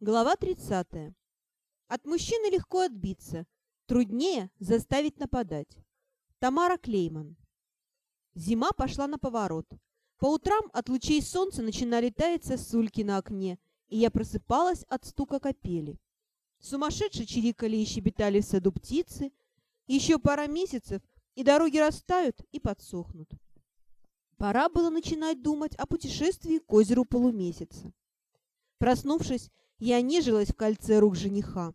Глава 30. От мужчины легко отбиться, труднее заставить нападать. Тамара Клейман. Зима пошла на поворот. По утрам от лучей солнца начинали таять сосульки на окне, и я просыпалась от стука капели. Сумасшедше чирикали и щебетали в саду птицы. Еще пара месяцев, и дороги растают и подсохнут. Пора было начинать думать о путешествии к озеру полумесяца. Проснувшись, я нежилась в кольце рук жениха,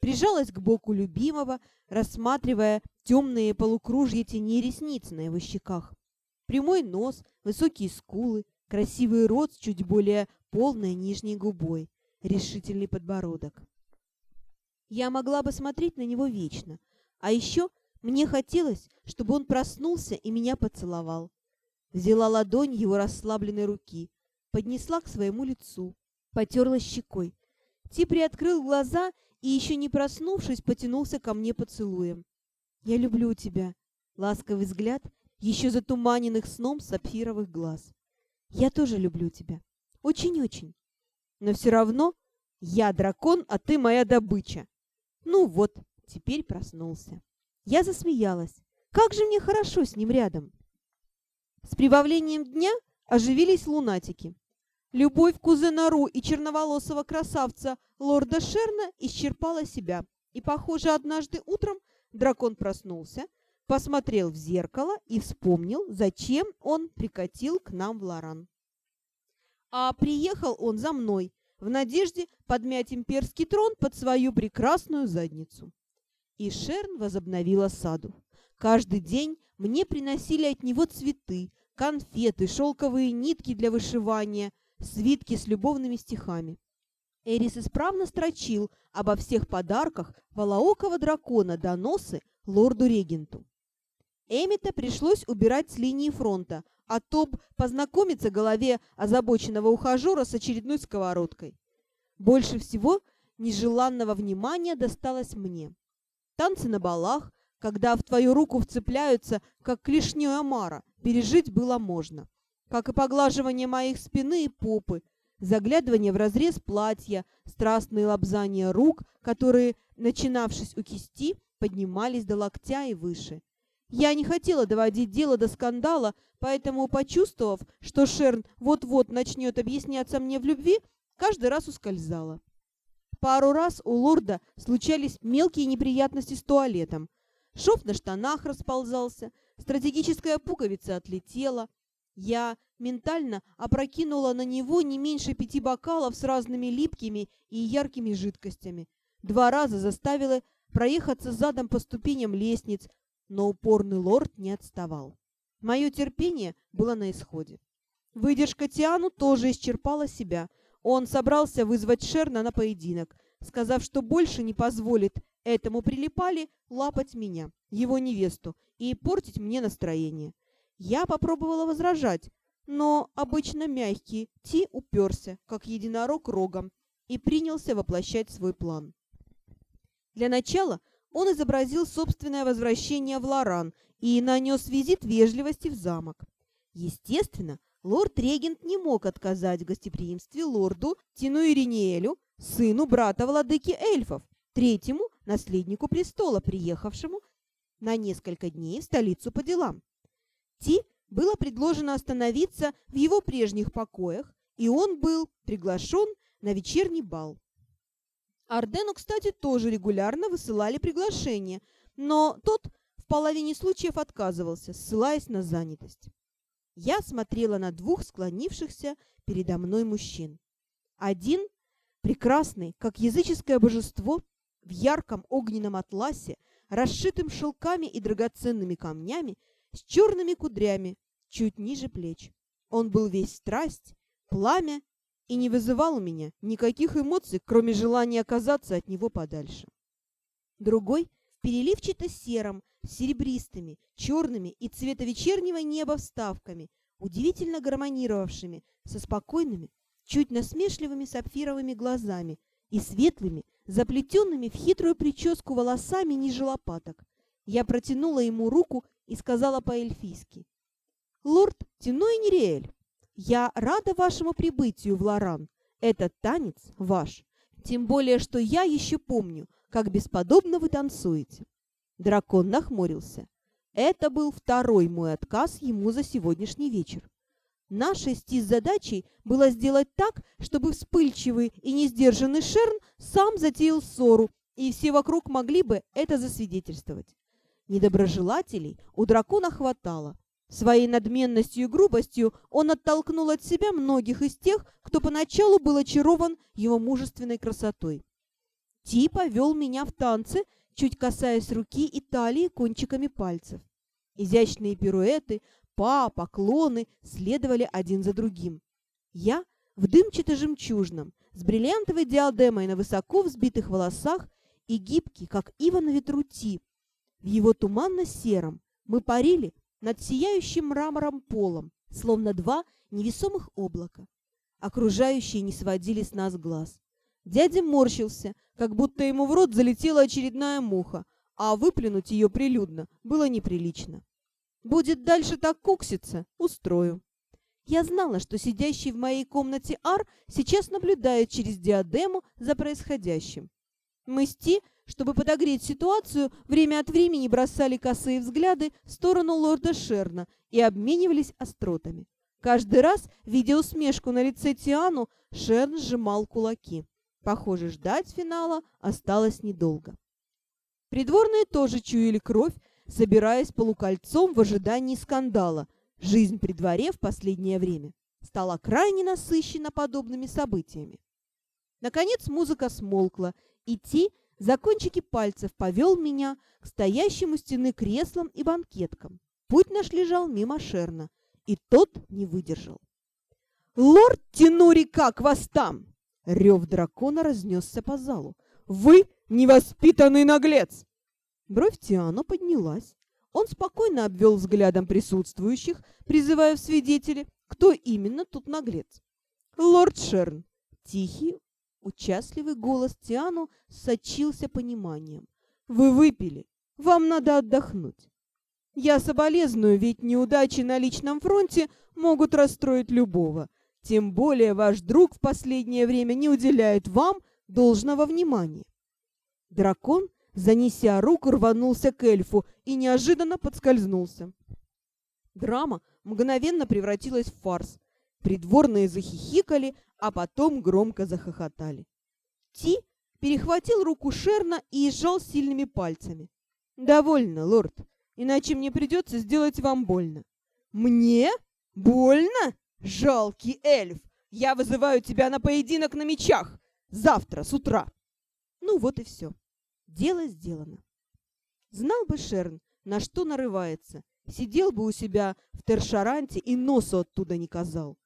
прижалась к боку любимого, рассматривая темные полукружья теней ресниц на его щеках. Прямой нос, высокие скулы, красивый рот с чуть более полной нижней губой, решительный подбородок. Я могла бы смотреть на него вечно, а еще мне хотелось, чтобы он проснулся и меня поцеловал. Взяла ладонь его расслабленной руки, поднесла к своему лицу, потерла щекой. Ти приоткрыл глаза и, еще не проснувшись, потянулся ко мне поцелуем. «Я люблю тебя», — ласковый взгляд, еще затуманенных сном сапфировых глаз. «Я тоже люблю тебя. Очень-очень. Но все равно я дракон, а ты моя добыча. Ну вот, теперь проснулся». Я засмеялась. «Как же мне хорошо с ним рядом!» С прибавлением дня оживились лунатики. Любовь кузена Ру и черноволосого красавца лорда Шерна исчерпала себя, и, похоже, однажды утром дракон проснулся, посмотрел в зеркало и вспомнил, зачем он прикатил к нам в Лоран. А приехал он за мной, в надежде подмять имперский трон под свою прекрасную задницу. И Шерн возобновила саду. Каждый день мне приносили от него цветы, конфеты, шелковые нитки для вышивания, свитки с любовными стихами. Эрис исправно строчил обо всех подарках волоокого дракона доносы лорду-регенту. Эмита пришлось убирать с линии фронта, а то б познакомиться голове озабоченного ухажера с очередной сковородкой. Больше всего нежеланного внимания досталось мне. Танцы на балах, когда в твою руку вцепляются, как клешнёй омара, пережить было можно. Как и поглаживание моих спины и попы, заглядывание в разрез платья, страстные лобзания рук, которые, начинавшись у кисти, поднимались до локтя и выше. Я не хотела доводить дело до скандала, поэтому, почувствовав, что Шерн вот-вот начнет объясняться мне в любви, каждый раз ускользала. Пару раз у лорда случались мелкие неприятности с туалетом, Шов на штанах расползался, стратегическая пуговица отлетела. Я ментально опрокинула на него не меньше пяти бокалов с разными липкими и яркими жидкостями. Два раза заставила проехаться задом по ступеням лестниц, но упорный лорд не отставал. Мое терпение было на исходе. Выдержка Тиану тоже исчерпала себя. Он собрался вызвать Шерна на поединок, сказав, что больше не позволит этому прилипали лапать меня, его невесту, и портить мне настроение. Я попробовала возражать, но обычно мягкий Ти уперся, как единорог рогом, и принялся воплощать свой план. Для начала он изобразил собственное возвращение в Лоран и нанес визит вежливости в замок. Естественно, лорд-регент не мог отказать в гостеприимстве лорду Тину Ириниэлю, сыну брата владыки эльфов, третьему наследнику престола, приехавшему на несколько дней в столицу по делам. Ти было предложено остановиться в его прежних покоях, и он был приглашен на вечерний бал. Ардену, кстати, тоже регулярно высылали приглашения, но тот в половине случаев отказывался, ссылаясь на занятость. Я смотрела на двух склонившихся передо мной мужчин. Один, прекрасный, как языческое божество, в ярком огненном атласе, расшитым шелками и драгоценными камнями, с черными кудрями, чуть ниже плеч. Он был весь страсть, пламя и не вызывал у меня никаких эмоций, кроме желания оказаться от него подальше. Другой с серебристыми, черными и цвета вечернего неба вставками, удивительно гармонировавшими со спокойными, чуть насмешливыми сапфировыми глазами и светлыми, заплетенными в хитрую прическу волосами ниже лопаток. Я протянула ему руку и сказала по-эльфийски. «Лорд Тиной Нериэль, я рада вашему прибытию в Лоран. Этот танец ваш. Тем более, что я еще помню, как бесподобно вы танцуете. Дракон нахмурился. Это был второй мой отказ ему за сегодняшний вечер. Нашей стиз задачей было сделать так, чтобы вспыльчивый и несдержанный Шерн сам затеял ссору, и все вокруг могли бы это засвидетельствовать. Недоброжелателей у дракона хватало. Своей надменностью и грубостью он оттолкнул от себя многих из тех, кто поначалу был очарован его мужественной красотой. Ти повел меня в танцы, чуть касаясь руки и талии кончиками пальцев. Изящные пируэты, па, поклоны следовали один за другим. Я в дымчато-жемчужном, с бриллиантовой диадемой на высоко взбитых волосах и гибкий, как ива на ветру Ти. В его туманно-сером мы парили над сияющим мрамором полом, словно два невесомых облака. Окружающие не сводили с нас глаз. Дядя морщился, как будто ему в рот залетела очередная муха, а выплюнуть ее прилюдно было неприлично. Будет дальше так кукситься, устрою. Я знала, что сидящий в моей комнате Ар сейчас наблюдает через диадему за происходящим. Мы с Ти чтобы подогреть ситуацию, время от времени бросали косые взгляды в сторону лорда Шерна и обменивались остротами. Каждый раз, видя усмешку на лице Тиану, Шерн сжимал кулаки. Похоже, ждать финала осталось недолго. Придворные тоже чуяли кровь, собираясь полукольцом в ожидании скандала. Жизнь при дворе в последнее время стала крайне насыщена подобными событиями. Наконец музыка смолкла, и Ти за кончики пальцев повел меня к стоящему стены креслам и банкеткам. Путь наш лежал мимо Шерна, и тот не выдержал. «Лорд Тенури, как вас там?» Рев дракона разнесся по залу. «Вы невоспитанный наглец!» Бровь Тиано поднялась. Он спокойно обвел взглядом присутствующих, призывая в свидетели, кто именно тут наглец. «Лорд Шерн!» Тихий, Участливый голос Тиану сочился пониманием. «Вы выпили. Вам надо отдохнуть. Я соболезную, ведь неудачи на личном фронте могут расстроить любого. Тем более ваш друг в последнее время не уделяет вам должного внимания». Дракон, занеся руку, рванулся к эльфу и неожиданно подскользнулся. Драма мгновенно превратилась в фарс. Придворные захихикали, а потом громко захохотали. Ти перехватил руку Шерна и сжал сильными пальцами. «Довольно, лорд, иначе мне придется сделать вам больно». «Мне? Больно? Жалкий эльф! Я вызываю тебя на поединок на мечах! Завтра с утра!» Ну вот и все. Дело сделано. Знал бы Шерн, на что нарывается, сидел бы у себя в Тершаранте и носу оттуда не казал.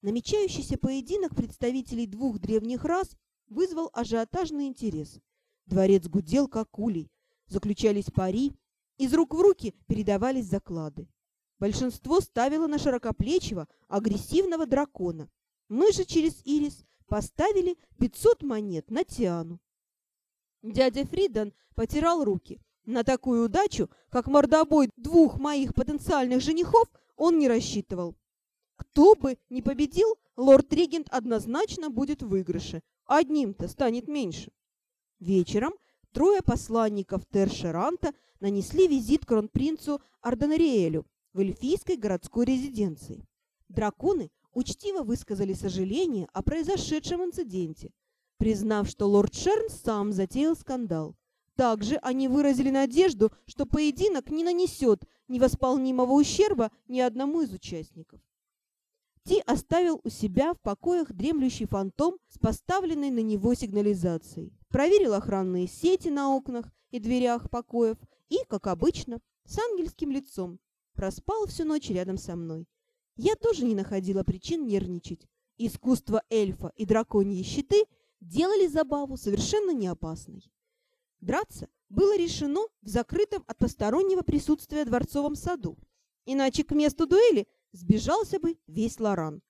Намечающийся поединок представителей двух древних рас вызвал ажиотажный интерес. Дворец гудел, как улей, заключались пари, из рук в руки передавались заклады. Большинство ставило на широкоплечего, агрессивного дракона. Мы же через Ирис поставили 500 монет на Тиану. Дядя Фридан потирал руки. На такую удачу, как мордобой двух моих потенциальных женихов, он не рассчитывал. Кто бы ни победил, лорд-регент однозначно будет в выигрыше. Одним-то станет меньше. Вечером трое посланников Тершеранта нанесли визит кронпринцу Арденриэлю в эльфийской городской резиденции. Драконы учтиво высказали сожаление о произошедшем инциденте, признав, что лорд Шерн сам затеял скандал. Также они выразили надежду, что поединок не нанесет невосполнимого ущерба ни одному из участников. Ти оставил у себя в покоях дремлющий фантом с поставленной на него сигнализацией. Проверил охранные сети на окнах и дверях покоев и, как обычно, с ангельским лицом проспал всю ночь рядом со мной. Я тоже не находила причин нервничать. Искусство эльфа и драконьи щиты делали забаву совершенно неопасной. Драться было решено в закрытом от постороннего присутствия дворцовом саду, иначе к месту дуэли сбежался бы весь Лоран.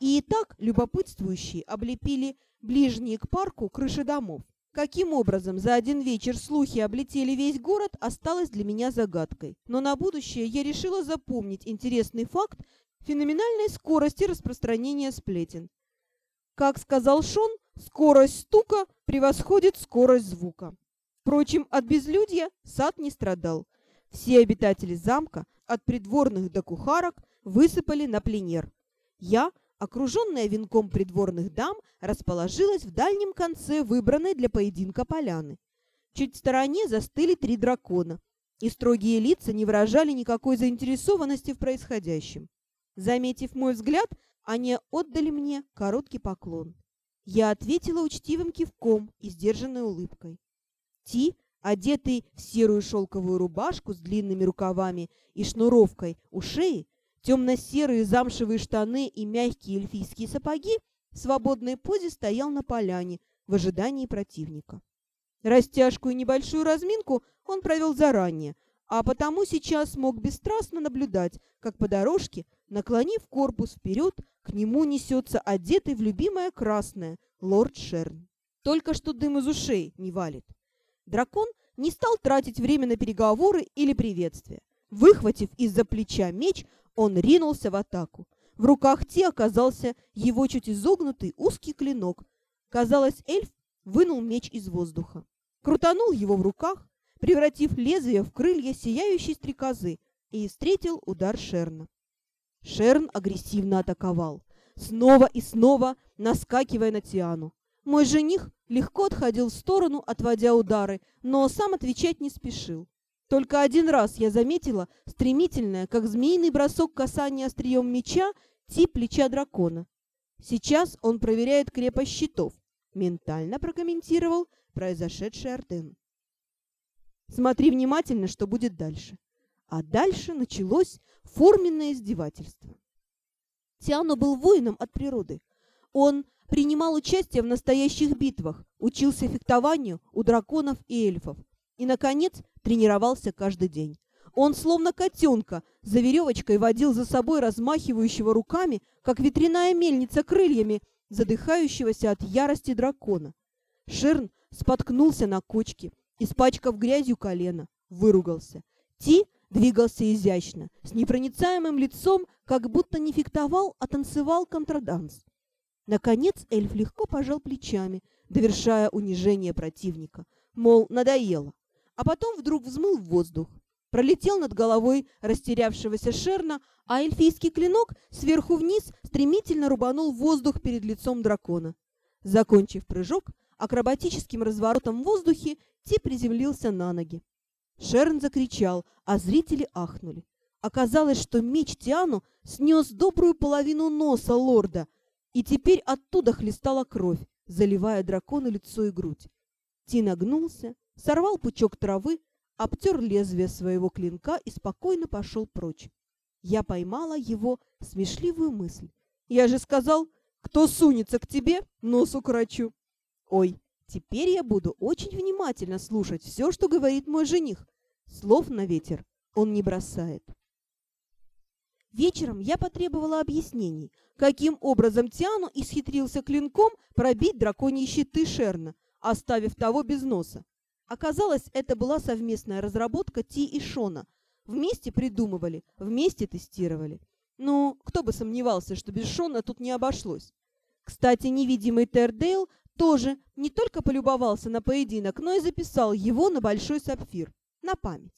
И так любопытствующие облепили ближние к парку крыши домов. Каким образом за один вечер слухи облетели весь город, осталось для меня загадкой. Но на будущее я решила запомнить интересный факт феноменальной скорости распространения сплетен. Как сказал Шон, скорость стука превосходит скорость звука. Впрочем, от безлюдья сад не страдал. Все обитатели замка, от придворных до кухарок, высыпали на пленер. Я, окруженная венком придворных дам, расположилась в дальнем конце выбранной для поединка поляны. Чуть в стороне застыли три дракона, и строгие лица не выражали никакой заинтересованности в происходящем. Заметив мой взгляд, они отдали мне короткий поклон. Я ответила учтивым кивком и сдержанной улыбкой. Ти, одетый в серую шелковую рубашку с длинными рукавами и шнуровкой у шеи, темно-серые замшевые штаны и мягкие эльфийские сапоги, в свободной позе стоял на поляне в ожидании противника. Растяжку и небольшую разминку он провел заранее, а потому сейчас мог бесстрастно наблюдать, как по дорожке, наклонив корпус вперед, к нему несется одетый в любимое красное лорд Шерн. Только что дым из ушей не валит. Дракон не стал тратить время на переговоры или приветствия. Выхватив из-за плеча меч, он ринулся в атаку. В руках Ти оказался его чуть изогнутый узкий клинок. Казалось, эльф вынул меч из воздуха крутанул его в руках, превратив лезвие в крылья сияющей стрекозы, и встретил удар Шерна. Шерн агрессивно атаковал, снова и снова наскакивая на Тиану. Мой жених легко отходил в сторону, отводя удары, но сам отвечать не спешил. Только один раз я заметила стремительное, как змеиный бросок касания острием меча, тип плеча дракона. Сейчас он проверяет крепость щитов. Ментально прокомментировал произошедший Арден. Смотри внимательно, что будет дальше. А дальше началось форменное издевательство. Тиано был воином от природы. Он принимал участие в настоящих битвах, учился фехтованию у драконов и эльфов и, наконец, тренировался каждый день. Он, словно котенка, за веревочкой водил за собой размахивающего руками, как ветряная мельница крыльями, задыхающегося от ярости дракона. Ширн споткнулся на кочке, испачкав грязью колено, выругался. Ти двигался изящно, с непроницаемым лицом, как будто не фехтовал, а танцевал контраданс. Наконец эльф легко пожал плечами, довершая унижение противника. Мол, надоело. А потом вдруг взмыл в воздух. Пролетел над головой растерявшегося Шерна, а эльфийский клинок сверху вниз стремительно рубанул воздух перед лицом дракона. Закончив прыжок, акробатическим разворотом в воздухе Ти приземлился на ноги. Шерн закричал, а зрители ахнули. Оказалось, что меч Тиану снес добрую половину носа лорда, и теперь оттуда хлестала кровь, заливая дракону лицо и грудь. Ти нагнулся, сорвал пучок травы, обтер лезвие своего клинка и спокойно пошел прочь. Я поймала его смешливую мысль. «Я же сказал, кто сунется к тебе, нос укорочу!» Ой, теперь я буду очень внимательно слушать все, что говорит мой жених. Слов на ветер он не бросает. Вечером я потребовала объяснений, каким образом Тиану исхитрился клинком пробить драконьи щиты Шерна, оставив того без носа. Оказалось, это была совместная разработка Ти и Шона. Вместе придумывали, вместе тестировали. Ну, кто бы сомневался, что без Шона тут не обошлось. Кстати, невидимый Тердейл тоже не только полюбовался на поединок, но и записал его на большой сапфир, на память.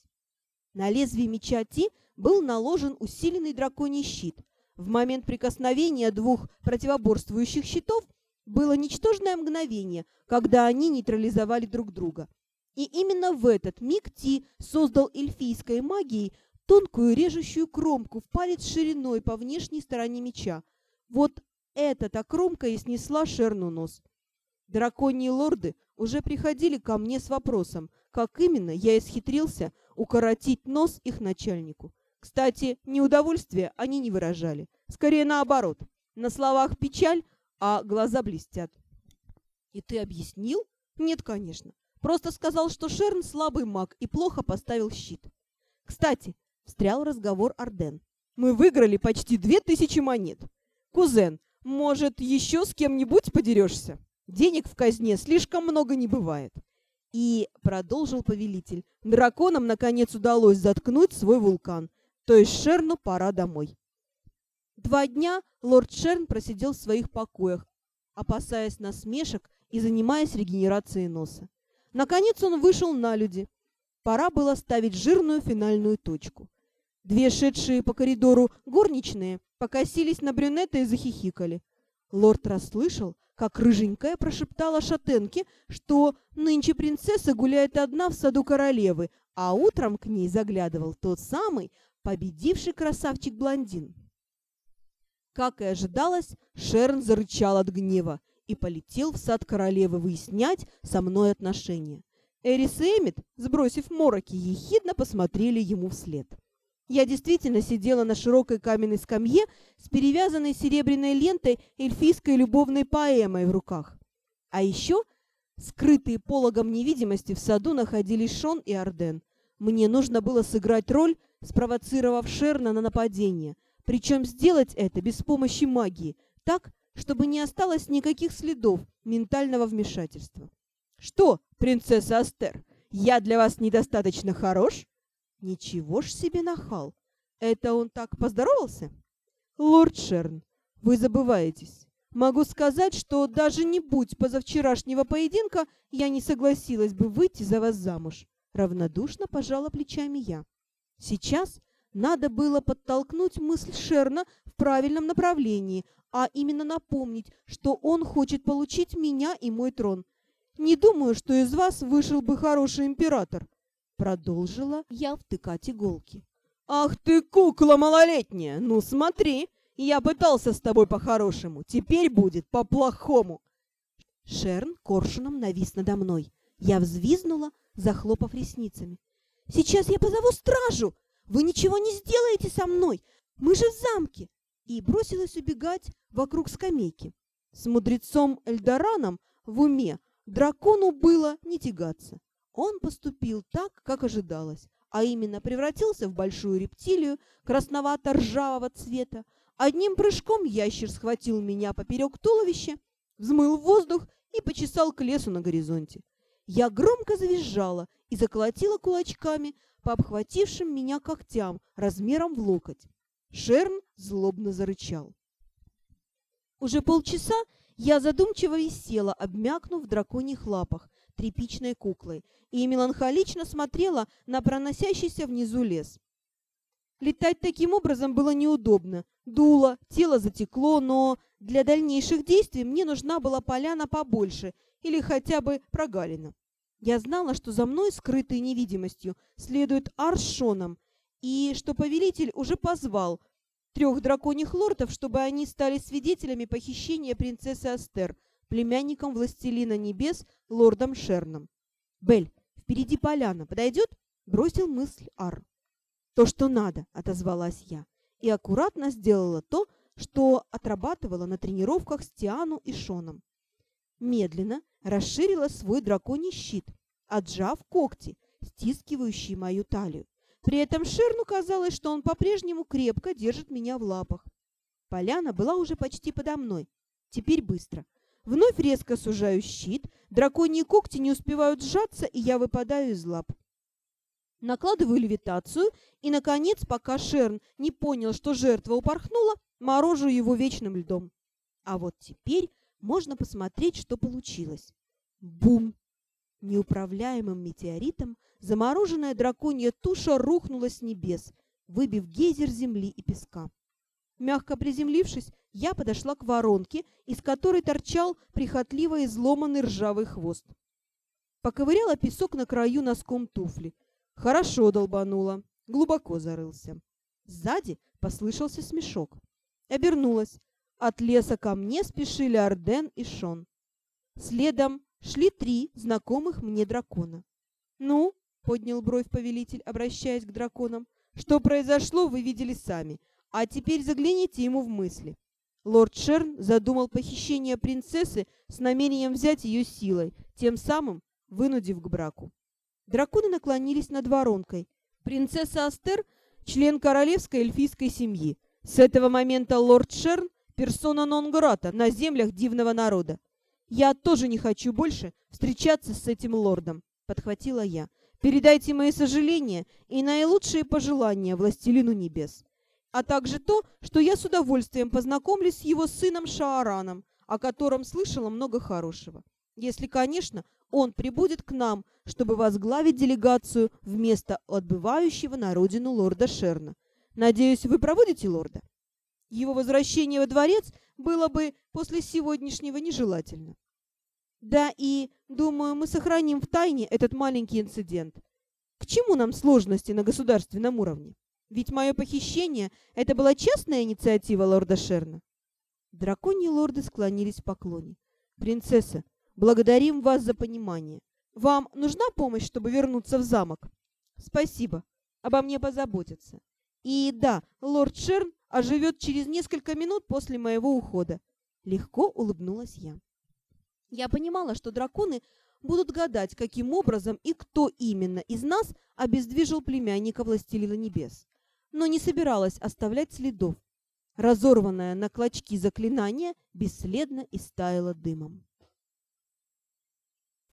На лезвие меча Ти был наложен усиленный драконий щит. В момент прикосновения двух противоборствующих щитов было ничтожное мгновение, когда они нейтрализовали друг друга. И именно в этот миг Ти создал эльфийской магией тонкую режущую кромку в палец шириной по внешней стороне меча. Вот эта-то кромка и снесла Шерну нос. Драконьи лорды уже приходили ко мне с вопросом, как именно я исхитрился укоротить нос их начальнику. Кстати, неудовольствия они не выражали. Скорее наоборот. На словах печаль, а глаза блестят. И ты объяснил? Нет, конечно. Просто сказал, что Шерн слабый маг и плохо поставил щит. Кстати, встрял разговор Арден. Мы выиграли почти две тысячи монет. Кузен, может, еще с кем-нибудь подерешься? Денег в казне слишком много не бывает. И, продолжил повелитель, драконам наконец удалось заткнуть свой вулкан, то есть Шерну пора домой. Два дня лорд Шерн просидел в своих покоях, опасаясь насмешек и занимаясь регенерацией носа. Наконец он вышел на люди. Пора было ставить жирную финальную точку. Две шедшие по коридору горничные покосились на брюнета и захихикали. Лорд расслышал, как рыженькая прошептала шатенке, что нынче принцесса гуляет одна в саду королевы, а утром к ней заглядывал тот самый победивший красавчик-блондин. Как и ожидалось, Шерн зарычал от гнева и полетел в сад королевы выяснять со мной отношения. Эрис и Эммет, сбросив мороки, ехидно посмотрели ему вслед. Я действительно сидела на широкой каменной скамье с перевязанной серебряной лентой эльфийской любовной поэмой в руках. А еще, скрытые пологом невидимости, в саду находились Шон и Арден. Мне нужно было сыграть роль, спровоцировав Шерна на нападение, причем сделать это без помощи магии, так, чтобы не осталось никаких следов ментального вмешательства. «Что, принцесса Астер, я для вас недостаточно хорош?» Ничего ж себе нахал! Это он так поздоровался? Лорд Шерн, вы забываетесь. Могу сказать, что даже не будь позавчерашнего поединка, я не согласилась бы выйти за вас замуж. Равнодушно пожала плечами я. Сейчас надо было подтолкнуть мысль Шерна в правильном направлении, а именно напомнить, что он хочет получить меня и мой трон. Не думаю, что из вас вышел бы хороший император. Продолжила я втыкать иголки. «Ах ты, кукла малолетняя! Ну смотри, я пытался с тобой по-хорошему, теперь будет по-плохому!» Шерн коршуном навис надо мной. Я взвизнула, захлопав ресницами. «Сейчас я позову стражу! Вы ничего не сделаете со мной! Мы же в замке!» И бросилась убегать вокруг скамейки. С мудрецом Эльдораном в уме дракону было не тягаться. Он поступил так, как ожидалось, а именно превратился в большую рептилию красновато-ржавого цвета. Одним прыжком ящер схватил меня поперек туловища, взмыл воздух и почесал к лесу на горизонте. Я громко завизжала и заколотила кулачками по обхватившим меня когтям размером в локоть. Шерн злобно зарычал. Уже полчаса я задумчиво висела, обмякнув в драконьих лапах, тряпичной куклой, и меланхолично смотрела на проносящийся внизу лес. Летать таким образом было неудобно. Дуло, тело затекло, но для дальнейших действий мне нужна была поляна побольше или хотя бы прогалина. Я знала, что за мной, скрытой невидимостью, следует Аршоном, и что повелитель уже позвал трех драконьих лордов, чтобы они стали свидетелями похищения принцессы Астер, племянником властелина небес, лордом Шерном. «Бель, впереди поляна, подойдет?» — бросил мысль Ар. «То, что надо», — отозвалась я, и аккуратно сделала то, что отрабатывала на тренировках с Тиану и Шоном. Медленно расширила свой драконий щит, отжав когти, стискивающие мою талию. При этом Шерну казалось, что он по-прежнему крепко держит меня в лапах. Поляна была уже почти подо мной. Теперь быстро. Вновь резко сужаю щит, драконьи когти не успевают сжаться, и я выпадаю из лап. Накладываю левитацию, и, наконец, пока Шерн не понял, что жертва упорхнула, морожу его вечным льдом. А вот теперь можно посмотреть, что получилось. Бум! Неуправляемым метеоритом замороженная драконья туша рухнула с небес, выбив гейзер земли и песка. Мягко приземлившись, я подошла к воронке, из которой торчал прихотливо изломанный ржавый хвост. Поковыряла песок на краю носком туфли. Хорошо долбанула. Глубоко зарылся. Сзади послышался смешок. Обернулась. От леса ко мне спешили Арден и Шон. Следом шли три знакомых мне дракона. «Ну?» — поднял бровь повелитель, обращаясь к драконам. «Что произошло, вы видели сами. А теперь загляните ему в мысли. Лорд Шерн задумал похищение принцессы с намерением взять ее силой, тем самым вынудив к браку. Драконы наклонились над воронкой. Принцесса Астер – член королевской эльфийской семьи. С этого момента лорд Шерн – персона нон-грата на землях дивного народа. «Я тоже не хочу больше встречаться с этим лордом», — подхватила я. «Передайте мои сожаления и наилучшие пожелания властелину небес» а также то, что я с удовольствием познакомлюсь с его сыном Шаараном, о котором слышала много хорошего. Если, конечно, он прибудет к нам, чтобы возглавить делегацию вместо отбывающего на родину лорда Шерна. Надеюсь, вы проводите лорда? Его возвращение во дворец было бы после сегодняшнего нежелательно. Да и, думаю, мы сохраним в тайне этот маленький инцидент. К чему нам сложности на государственном уровне? Ведь мое похищение — это была частная инициатива лорда Шерна. Драконьи лорды склонились в поклоне. «Принцесса, благодарим вас за понимание. Вам нужна помощь, чтобы вернуться в замок?» «Спасибо. Обо мне позаботятся. И да, лорд Шерн оживет через несколько минут после моего ухода». Легко улыбнулась я. Я понимала, что драконы будут гадать, каким образом и кто именно из нас обездвижил племянника Властелина Небес, но не собиралась оставлять следов. Разорванное на клочки заклинание бесследно истаяло дымом.